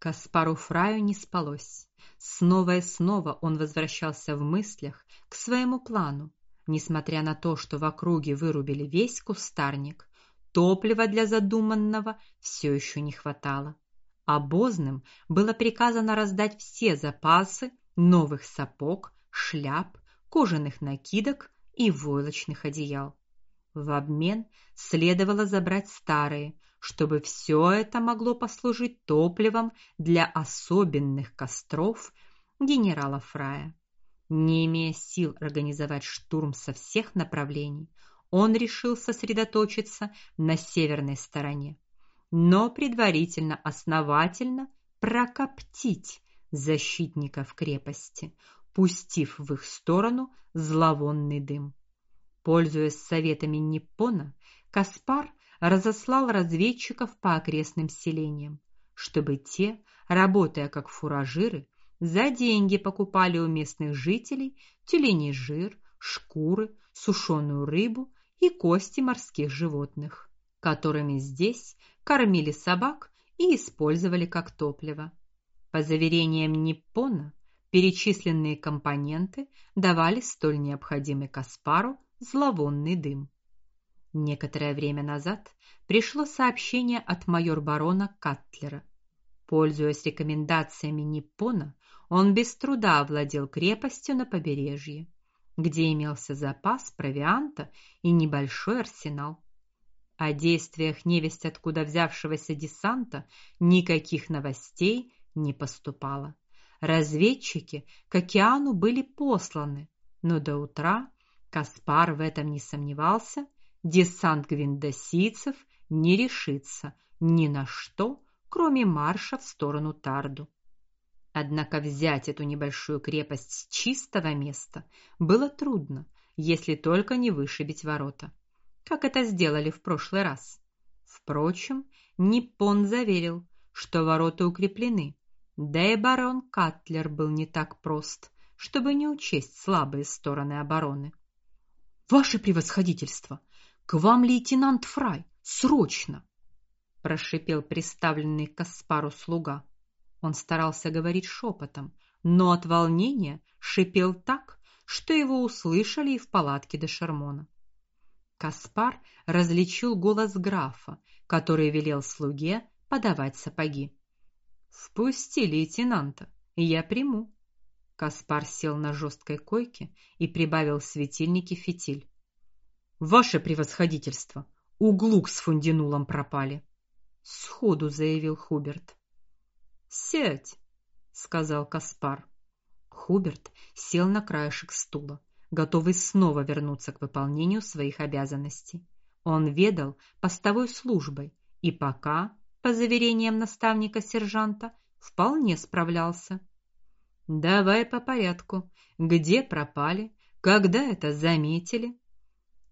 Каспару Фраю не спалось. Снова и снова он возвращался в мыслях к своему плану. Несмотря на то, что в округе вырубили весь кустарник, топлива для задуманного все еще не хватало. Обозным было приказано раздать все запасы новых сапог, шляп, кожаных накидок и войлочных одеял. В обмен следовало забрать старые, чтобы все это могло послужить топливом для особенных костров генерала Фрая. Не имея сил организовать штурм со всех направлений, он решил сосредоточиться на северной стороне, но предварительно основательно прокоптить защитников крепости, пустив в их сторону зловонный дым. Пользуясь советами Ниппона, Каспар разослал разведчиков по окрестным селениям, чтобы те, работая как фуражиры, за деньги покупали у местных жителей тюленей жир, шкуры, сушеную рыбу и кости морских животных, которыми здесь кормили собак и использовали как топливо. По заверениям Ниппона, перечисленные компоненты давали столь необходимый Каспару зловонный дым. Некоторое время назад пришло сообщение от майор-барона Катлера. Пользуясь рекомендациями Ниппона, он без труда овладел крепостью на побережье, где имелся запас провианта и небольшой арсенал. О действиях невесть откуда взявшегося десанта никаких новостей не поступало. Разведчики к океану были посланы, но до утра Каспар в этом не сомневался десант гвиндосийцев не решится ни на что, кроме марша в сторону Тарду. Однако взять эту небольшую крепость с чистого места было трудно, если только не вышибить ворота, как это сделали в прошлый раз. Впрочем, Ниппон заверил, что ворота укреплены. Да и барон Катлер был не так прост, чтобы не учесть слабые стороны обороны. Ваше превосходительство, к вам лейтенант Фрай, срочно, прошипел приставленный к Каспару слуга. Он старался говорить шепотом, но от волнения шипел так, что его услышали и в палатке де Шармона. Каспар различил голос графа, который велел слуге подавать сапоги. Впусти лейтенанта, я приму. Каспар сел на жесткой койке и прибавил в светильнике фитиль. Ваше превосходительство, углук с фундинулом пропали, сходу заявил Хуберт. Сядь, сказал Каспар. Хуберт сел на краешек стула, готовый снова вернуться к выполнению своих обязанностей. Он ведал постовой службой и пока, по заверениям наставника сержанта, вполне справлялся. Давай по порядку. Где пропали? Когда это заметили?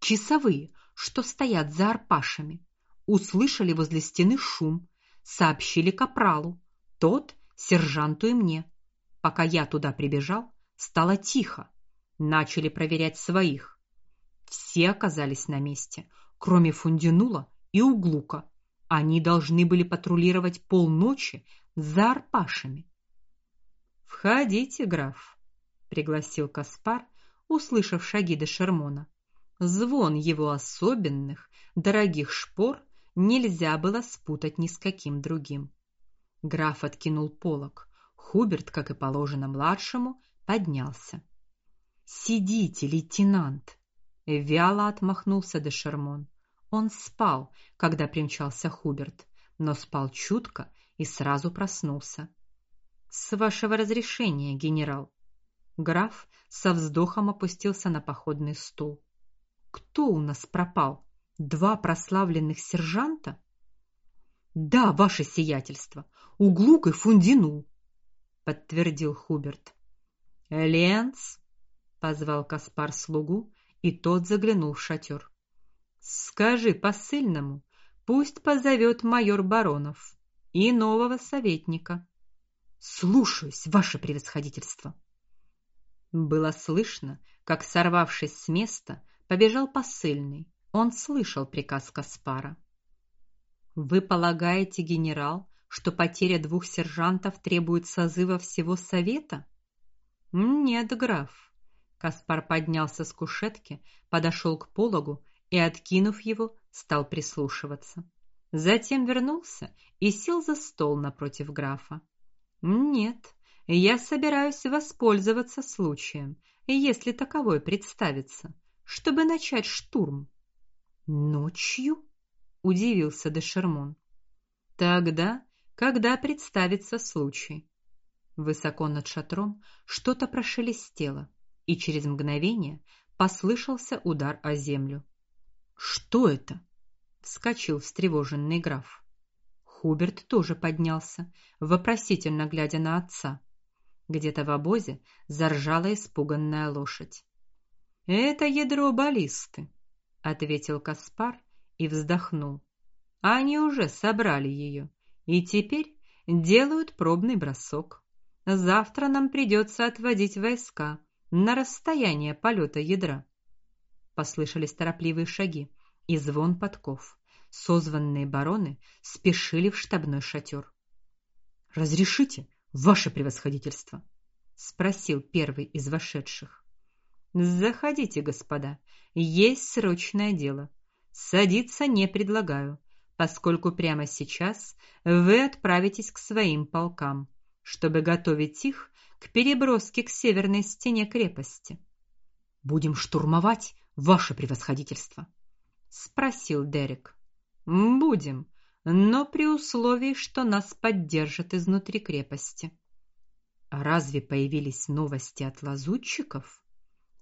Часовые, что стоят за арпашами, услышали возле стены шум, сообщили капралу. Тот сержанту и мне. Пока я туда прибежал, стало тихо. Начали проверять своих. Все оказались на месте, кроме Фундинула и Углука. Они должны были патрулировать полночи за арпашами. Входите, граф, пригласил Каспар, услышав шаги де Шермона. Звон его особенных, дорогих шпор нельзя было спутать ни с каким другим. Граф откинул полог. Хуберт, как и положено младшему, поднялся. Сидите, лейтенант, вяло отмахнулся де Шермон. Он спал, когда примчался Хуберт, но спал чутко и сразу проснулся. С вашего разрешения, генерал. Граф со вздохом опустился на походный стул. Кто у нас пропал? Два прославленных сержанта? Да, ваше сиятельство, Углук и Фундину, подтвердил Хуберт. Ленц позвал Каспар слугу, и тот заглянул в шатер. Скажи посыльному, пусть позовет майор Баронов и нового советника. Слушаюсь, ваше превосходительство. Было слышно, как сорвавшись с места, побежал посыльный. Он слышал приказ Каспара. Вы полагаете, генерал, что потеря двух сержантов требует созыва всего совета? Нет, граф. Каспар поднялся с кушетки, подошел к пологу и, откинув его, стал прислушиваться. Затем вернулся и сел за стол напротив графа. Нет, я собираюсь воспользоваться случаем, если таковой представится, чтобы начать штурм. Ночью? удивился де Шермон. Тогда, когда представится случай. Высоко над шатром что-то прошелестело, и через мгновение послышался удар о землю. Что это? вскочил встревоженный граф. Хуберт тоже поднялся, вопросительно глядя на отца. Где-то в обозе заржала испуганная лошадь. Это ядро баллисты, ответил Каспар и вздохнул. Они уже собрали ее и теперь делают пробный бросок. Завтра нам придется отводить войска на расстояние полета ядра. Послышались торопливые шаги и звон подков. Созванные бароны спешили в штабной шатер. Разрешите, ваше превосходительство, спросил первый из вошедших. Заходите, господа. Есть срочное дело. Садиться не предлагаю, поскольку прямо сейчас вы отправитесь к своим полкам, чтобы готовить их к переброске к северной стене крепости. Будем штурмовать, ваше превосходительство, спросил Дерек. Будем, но при условии, что нас поддержат изнутри крепости. А разве появились новости от лазутчиков?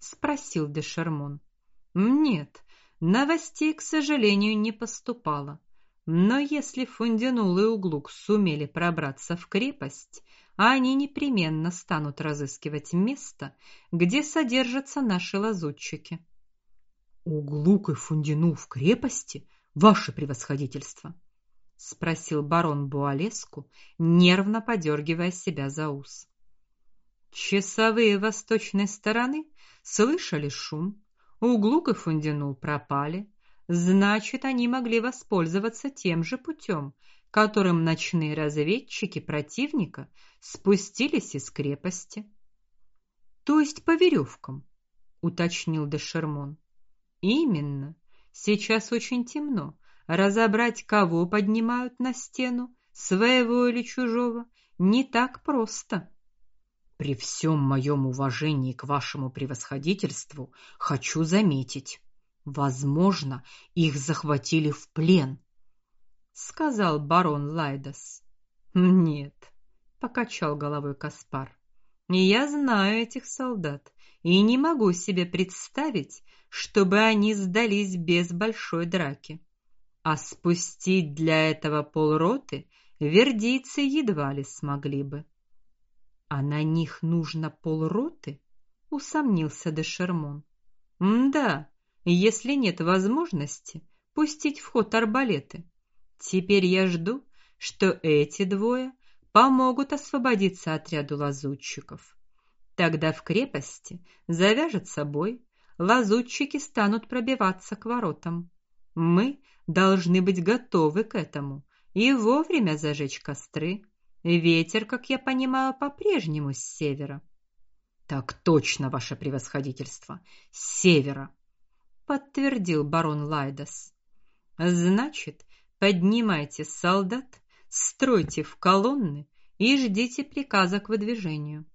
Спросил де Шермон. Нет, новостей, к сожалению, не поступало. Но если Фундинул и Углук сумели пробраться в крепость, они непременно станут разыскивать место, где содержатся наши лазутчики. Углук и Фундинул в крепости, ваше превосходительство, спросил барон Буалеску, нервно подергивая себя за ус. Часовые восточной стороны слышали шум. Углук и Фундинул пропали. Значит, они могли воспользоваться тем же путем, которым ночные разведчики противника спустились из крепости. То есть по веревкам, уточнил де Шермон. Именно. Сейчас очень темно. Разобрать, кого поднимают на стену, своего или чужого, не так просто. При всем моем уважении к вашему превосходительству хочу заметить, возможно, их захватили в плен, сказал барон Лайдас. Нет, покачал головой Каспар. Я знаю этих солдат и не могу себе представить, чтобы они сдались без большой драки. А спустить для этого полроты вердийцы едва ли смогли бы. А на них нужно полроты? усомнился де Шермон. Да, если нет возможности пустить в ход арбалеты. Теперь я жду, что эти двое помогут освободиться отряду лазутчиков. Тогда в крепости завяжется бой, лазутчики станут пробиваться к воротам. Мы должны быть готовы к этому и вовремя зажечь костры. Ветер, как я понимаю, по-прежнему с севера. Так точно, ваше превосходительство, с севера, подтвердил барон Лайдас. Значит, поднимайте солдат, стройте в колонны и ждите приказа к выдвижению.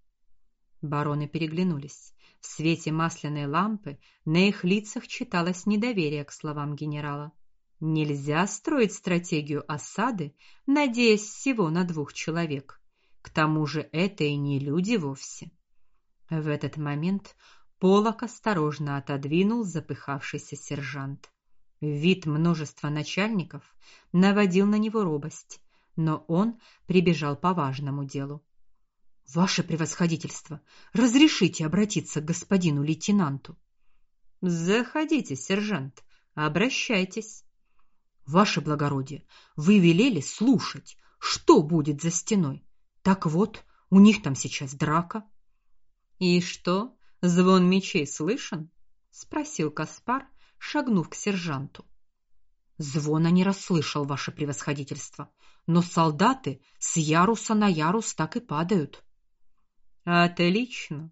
Бароны переглянулись. В свете масляной лампы на их лицах читалось недоверие к словам генерала. Нельзя строить стратегию осады, надеясь всего на двух человек. К тому же это и не люди вовсе. В этот момент Полок осторожно отодвинул запыхавшийся сержант. Вид множества начальников наводил на него робость, но он прибежал по важному делу. Ваше превосходительство, разрешите обратиться к господину лейтенанту. Заходите, сержант, обращайтесь. Ваше благородие, вы велели слушать, что будет за стеной. Так вот, у них там сейчас драка. И что? Звон мечей слышен? спросил Каспар, шагнув к сержанту. Звона не расслышал ваше превосходительство, но солдаты с яруса на ярус так и падают. Отлично.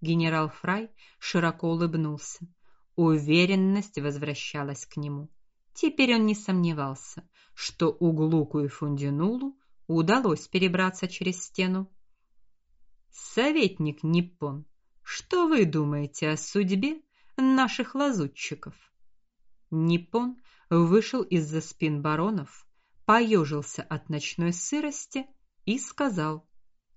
Генерал Фрай широко улыбнулся. Уверенность возвращалась к нему. Теперь он не сомневался, что Углуку и Фундинулу удалось перебраться через стену. Советник Ниппон, что вы думаете о судьбе наших лазутчиков? Ниппон вышел из-за спин баронов, поежился от ночной сырости и сказал: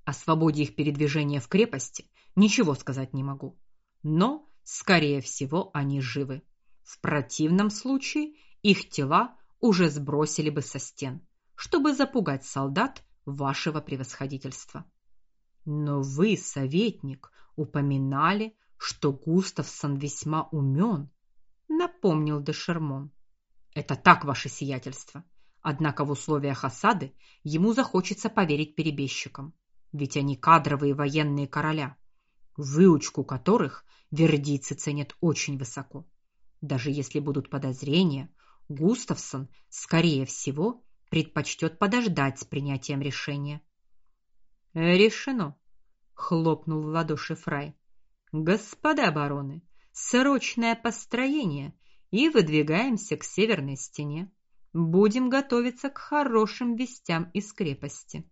"О свободе их передвижения в крепости ничего сказать не могу, но скорее всего, они живы. В противном случае их тела уже сбросили бы со стен, чтобы запугать солдат вашего превосходительства. Но вы, советник, упоминали, что Густавсон весьма умен, напомнил де Шермон. Это так, ваше сиятельство. Однако в условиях осады ему захочется поверить перебежчикам, ведь они кадровые военные короля, выучку которых вердийцы ценят очень высоко. Даже если будут подозрения, Густавсон, скорее всего, предпочтет подождать с принятием решения. Решено, хлопнул в ладоши Фрай. Господа бароны, срочное построение и выдвигаемся к северной стене. Будем готовиться к хорошим вестям из крепости.